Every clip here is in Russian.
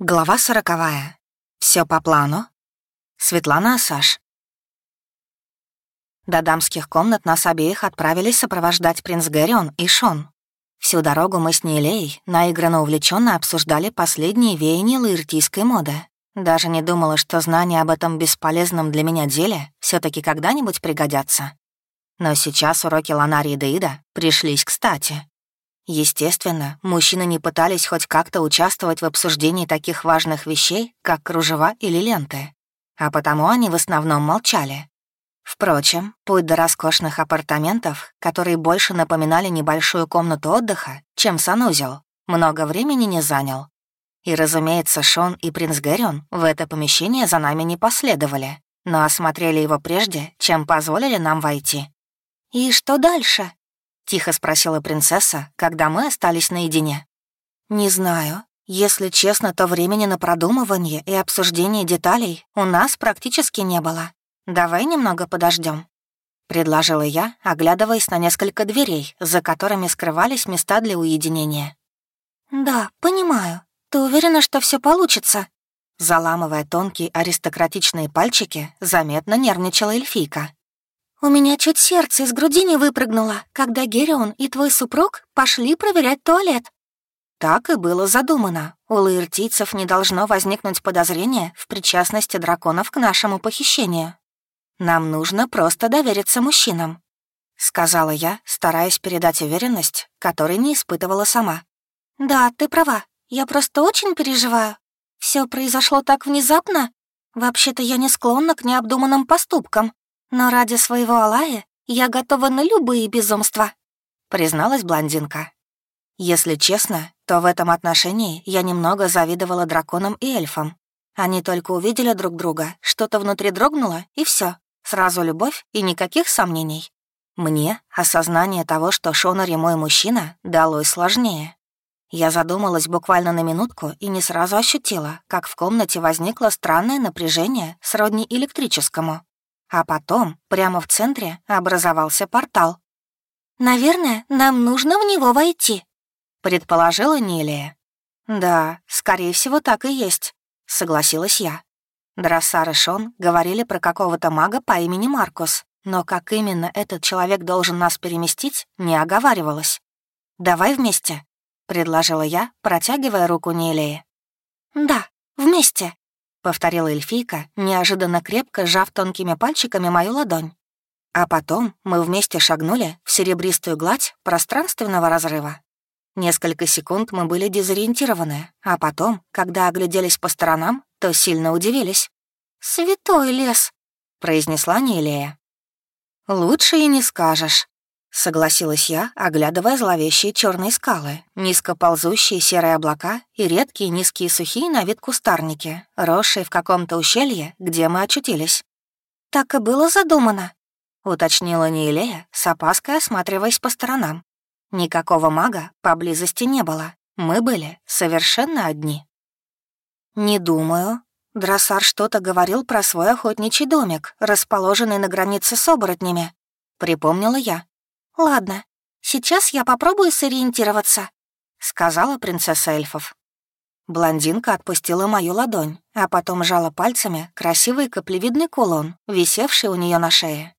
Глава сороковая. Все по плану. Светлана Асаш. До дамских комнат нас обеих отправились сопровождать принц Гэрион и Шон. Всю дорогу мы с Нилей наигранно увлеченно обсуждали последние веяния лаиртийской моды. Даже не думала, что знания об этом бесполезном для меня деле все таки когда-нибудь пригодятся. Но сейчас уроки Ланари и Деида пришлись кстати. Естественно, мужчины не пытались хоть как-то участвовать в обсуждении таких важных вещей, как кружева или ленты, а потому они в основном молчали. Впрочем, путь до роскошных апартаментов, которые больше напоминали небольшую комнату отдыха, чем санузел, много времени не занял. И, разумеется, Шон и принц Гэрион в это помещение за нами не последовали, но осмотрели его прежде, чем позволили нам войти. «И что дальше?» Тихо спросила принцесса, когда мы остались наедине. «Не знаю. Если честно, то времени на продумывание и обсуждение деталей у нас практически не было. Давай немного подождем, предложила я, оглядываясь на несколько дверей, за которыми скрывались места для уединения. «Да, понимаю. Ты уверена, что все получится?» Заламывая тонкие аристократичные пальчики, заметно нервничала эльфийка. «У меня чуть сердце из груди не выпрыгнуло, когда Герион и твой супруг пошли проверять туалет». Так и было задумано. У лаиртийцев не должно возникнуть подозрения в причастности драконов к нашему похищению. Нам нужно просто довериться мужчинам», — сказала я, стараясь передать уверенность, которой не испытывала сама. «Да, ты права. Я просто очень переживаю. Все произошло так внезапно. Вообще-то я не склонна к необдуманным поступкам. «Но ради своего Алая я готова на любые безумства», — призналась блондинка. Если честно, то в этом отношении я немного завидовала драконам и эльфам. Они только увидели друг друга, что-то внутри дрогнуло, и все. Сразу любовь и никаких сомнений. Мне осознание того, что Шонари мой мужчина, далось сложнее. Я задумалась буквально на минутку и не сразу ощутила, как в комнате возникло странное напряжение, сродни электрическому. А потом, прямо в центре, образовался портал. «Наверное, нам нужно в него войти», — предположила Нелия. «Да, скорее всего, так и есть», — согласилась я. Дроссар и Шон говорили про какого-то мага по имени Маркус, но как именно этот человек должен нас переместить, не оговаривалось. «Давай вместе», — предложила я, протягивая руку Нелии. «Да, вместе», — повторила эльфийка, неожиданно крепко сжав тонкими пальчиками мою ладонь. А потом мы вместе шагнули в серебристую гладь пространственного разрыва. Несколько секунд мы были дезориентированы, а потом, когда огляделись по сторонам, то сильно удивились. «Святой лес!» — произнесла Нелия. «Лучше и не скажешь», — согласилась я, оглядывая зловещие черные скалы, низко ползущие серые облака и редкие низкие сухие на вид кустарники, росшие в каком-то ущелье, где мы очутились. «Так и было задумано», — уточнила Нейлея, с опаской осматриваясь по сторонам. Никакого мага поблизости не было, мы были совершенно одни. «Не думаю», Дроссар что-то говорил про свой охотничий домик, расположенный на границе с оборотнями. Припомнила я. «Ладно, сейчас я попробую сориентироваться», — сказала принцесса эльфов. Блондинка отпустила мою ладонь, а потом жала пальцами красивый каплевидный кулон, висевший у нее на шее.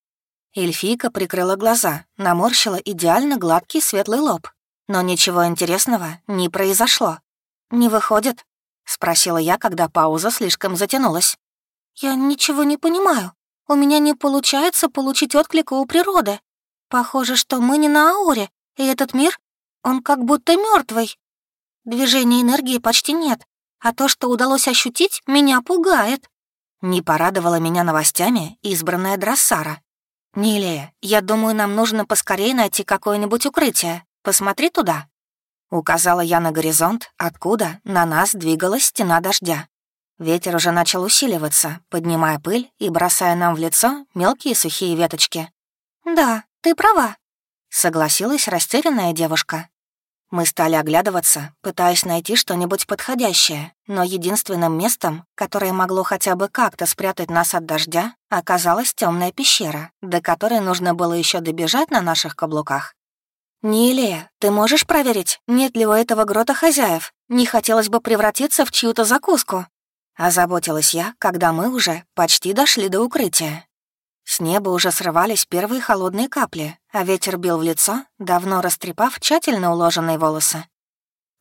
Эльфийка прикрыла глаза, наморщила идеально гладкий светлый лоб. Но ничего интересного не произошло. «Не выходит?» — спросила я, когда пауза слишком затянулась. «Я ничего не понимаю. У меня не получается получить отклика у природы. Похоже, что мы не на ауре, и этот мир, он как будто мертвый. Движения энергии почти нет, а то, что удалось ощутить, меня пугает. Не порадовала меня новостями избранная Дроссара. «Нилия, я думаю, нам нужно поскорее найти какое-нибудь укрытие. Посмотри туда». Указала я на горизонт, откуда на нас двигалась стена дождя. Ветер уже начал усиливаться, поднимая пыль и бросая нам в лицо мелкие сухие веточки. «Да, «Ты права», — согласилась растерянная девушка. Мы стали оглядываться, пытаясь найти что-нибудь подходящее, но единственным местом, которое могло хотя бы как-то спрятать нас от дождя, оказалась темная пещера, до которой нужно было еще добежать на наших каблуках. «Нилия, ты можешь проверить, нет ли у этого грота хозяев? Не хотелось бы превратиться в чью-то закуску». Озаботилась я, когда мы уже почти дошли до укрытия. С неба уже срывались первые холодные капли, а ветер бил в лицо, давно растрепав тщательно уложенные волосы.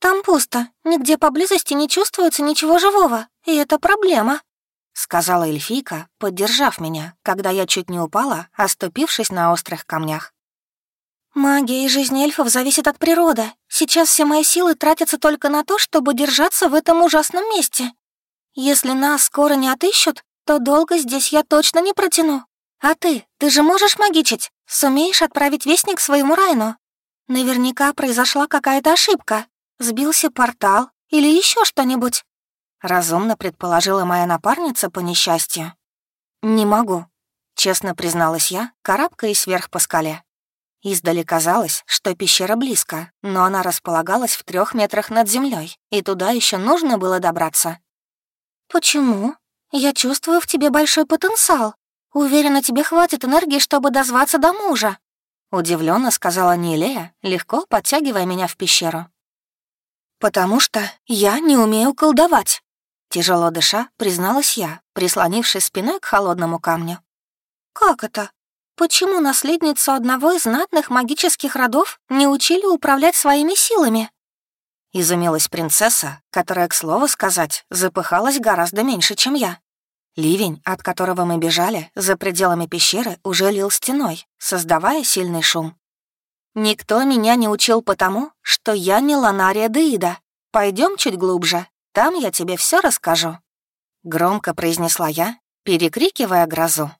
«Там пусто, нигде поблизости не чувствуется ничего живого, и это проблема», — сказала эльфийка, поддержав меня, когда я чуть не упала, оступившись на острых камнях. «Магия и жизнь эльфов зависит от природы. Сейчас все мои силы тратятся только на то, чтобы держаться в этом ужасном месте. Если нас скоро не отыщут, то долго здесь я точно не протяну. А ты, ты же можешь магичить? Сумеешь отправить вестник своему Райну? Наверняка произошла какая-то ошибка. Сбился портал или еще что-нибудь?» Разумно предположила моя напарница по несчастью. «Не могу», — честно призналась я, карабкаясь вверх по скале. Издали казалось, что пещера близко, но она располагалась в трех метрах над землей, и туда еще нужно было добраться. «Почему? Я чувствую в тебе большой потенциал. Уверена, тебе хватит энергии, чтобы дозваться до мужа», — удивленно сказала Нилея, легко подтягивая меня в пещеру. «Потому что я не умею колдовать», — тяжело дыша призналась я, прислонившись спиной к холодному камню. «Как это? Почему наследницу одного из знатных магических родов не учили управлять своими силами? Изумилась принцесса, которая, к слову сказать, запыхалась гораздо меньше, чем я. Ливень, от которого мы бежали, за пределами пещеры уже лил стеной, создавая сильный шум. «Никто меня не учил потому, что я не Ланария Деида. Пойдем чуть глубже, там я тебе все расскажу», — громко произнесла я, перекрикивая грозу.